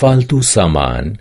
फालतू सामान